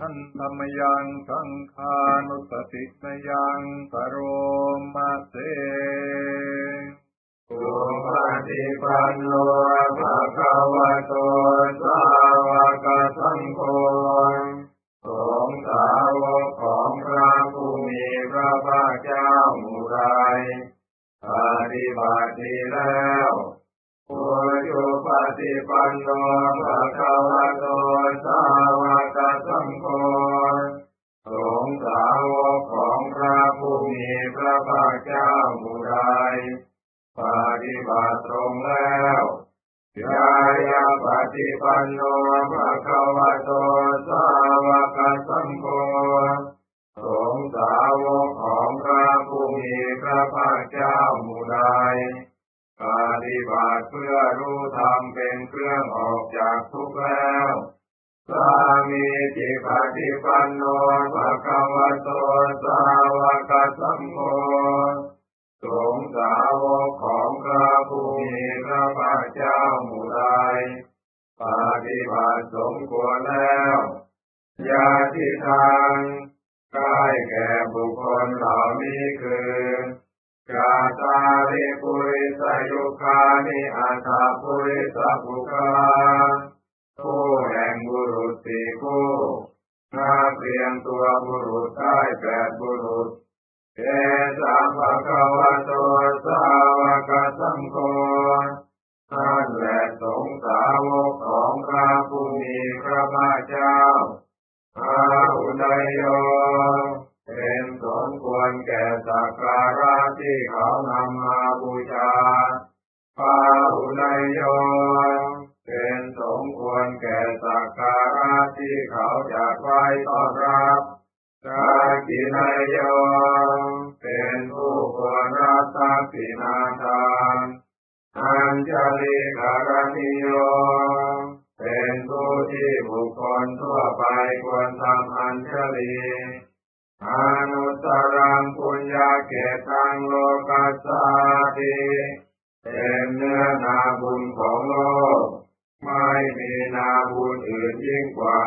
ทันธรรมยังสังฆานุสติสยังปโรมาเสสุปฏิปันโนภะคะวะโตสาวกสังโฆสงสาวกของพระผู้มีพระภาคเจ้าหมู่ใดปฏิบัติดีแล้วโอโยปฏิปันโนภะคะวะ มีพระภาคเจ้าหมู่ใดปฏิบัติตรงแล้วยายาปฏิปันโนภะคะวะโตสาวกสังโฆสงสาวกของพระผู้มีพระภาคเจ้าหมู่ใดปฏิบัติเพื่อรู้ธรรมเป็นเครื่องออกจากทุกข์แล้ว สามีจิปฏิปันโนภะคะาวกของพระผู้มีพระภาคเจ้าหมู่ใดปฏิบัติสมควรแล้วยาที่ทางกายแก่บุคคลเหล่านี้คือกาตาลิปุริสยุคานิอัตถปุริสบุคาผู้แห่งบุรุษสี่คู่ถ้าเปลี่ยนตัวบุรุษได้แปดบุรุษเอสัมภะคะวะโตาวกของพระผู้มีพระภาคเจ้าอาหุนยโยเป็นสมควรแก่สักการะที่เขานำมาบูชาปาหุนยโยเป็นสมควรแก่สักการะที่เขาจัดไว้ต้อนรับกากินายโยเป็นผู้ควรรับทรัพย์สินาทาน อัญชลิการณิโยเป็นผู้ที่บุคคลทั่วไปควรทำอัญชลีอนุตตรังปุญญาเกตังโลกัสสาติเป็นเนื้อนาบุญของโลก ไม่มีนาบุญอื่นยิ่งกว่าดังนี้